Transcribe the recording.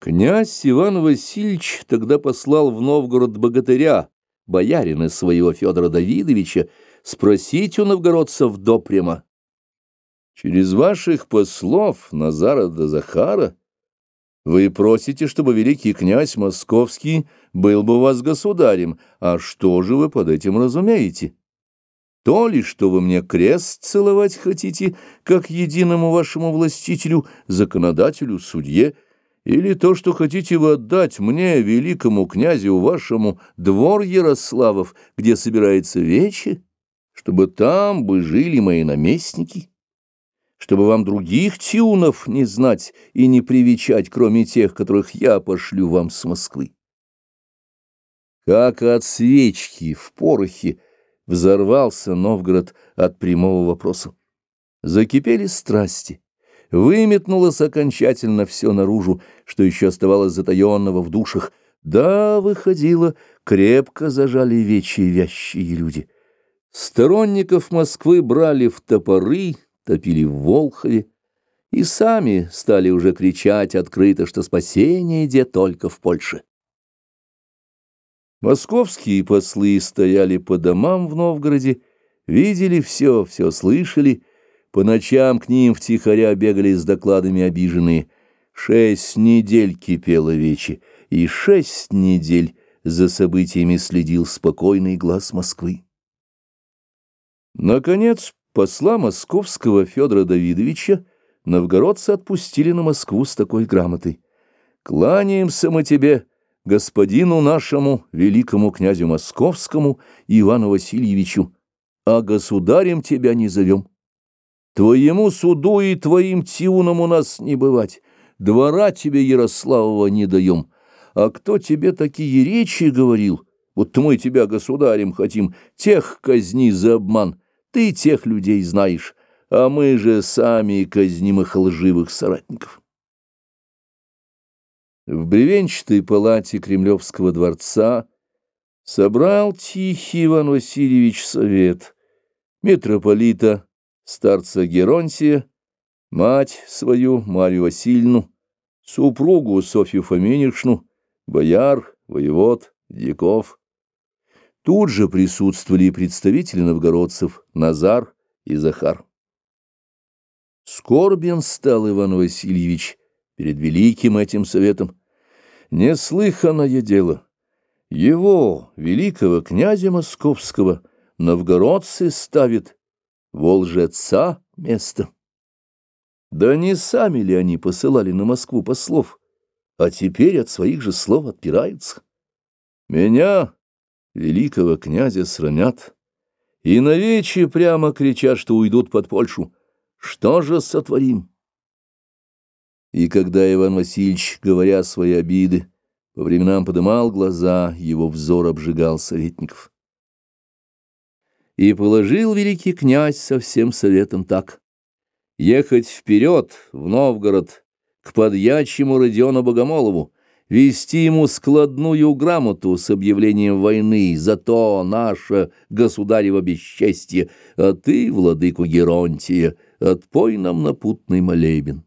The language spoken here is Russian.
Князь Иван Васильевич тогда послал в Новгород богатыря, боярина своего Федора Давидовича, спросить у новгородцев допрямо. Через ваших послов Назара да Захара вы просите, чтобы великий князь Московский был бы у вас государем, а что же вы под этим разумеете? То ли, что вы мне крест целовать хотите, как единому вашему властителю, законодателю, судье, или то, что хотите вы отдать мне, великому князю вашему, двор Ярославов, где собирается вече, чтобы там бы жили мои наместники, чтобы вам других тюнов не знать и не привечать, кроме тех, которых я пошлю вам с Москвы. Как от свечки в порохе взорвался Новгород от прямого вопроса. Закипели страсти. Выметнулось окончательно все наружу, что еще оставалось затаенного в душах. Да, выходило, крепко зажали вечи вящие люди. Сторонников Москвы брали в топоры, топили в Волхове, и сами стали уже кричать открыто, что спасение идет только в Польше. Московские послы стояли по домам в Новгороде, видели все, все слышали, по ночам к ним втихаря бегали с докладами обиженные. Шесть недель кипела вечи, и шесть недель за событиями следил спокойный глаз Москвы. Наконец, посла московского Федора Давидовича новгородцы отпустили на Москву с такой грамотой. «Кланяемся мы тебе, господину нашему, великому князю московскому Ивану Васильевичу, а государем тебя не зовем. Твоему суду и твоим тиунам у нас не бывать, двора тебе Ярославова не даем. А кто тебе такие речи говорил, вот мы тебя государем хотим, тех казни за обман, ты тех людей знаешь, а мы же сами казним их лживых соратников». В бревенчатой палате Кремлевского дворца собрал тихий Иван Васильевич совет. Митрополита, старца Геронтия, мать свою Марию Васильевну, супругу Софью Фоминишну, бояр, воевод, дьяков. Тут же присутствовали представители новгородцев Назар и Захар. Скорбен стал Иван Васильевич перед великим этим советом. Неслыханное дело. Его, великого князя московского, новгородцы ставят волжеца место. Да не сами ли они посылали на Москву послов, а теперь от своих же слов отпираются? Меня, великого князя, срамят, и навече прямо кричат, что уйдут под Польшу. Что же сотворим? И когда Иван Васильевич, говоря свои обиды, по временам подымал глаза, его взор обжигал советников. И положил великий князь со всем советом так. Ехать вперед, в Новгород, к подьячему Родиону Богомолову, вести ему складную грамоту с объявлением войны за то наше государево бесчестье, а ты, владыку Геронтия, отпой нам напутный молебен.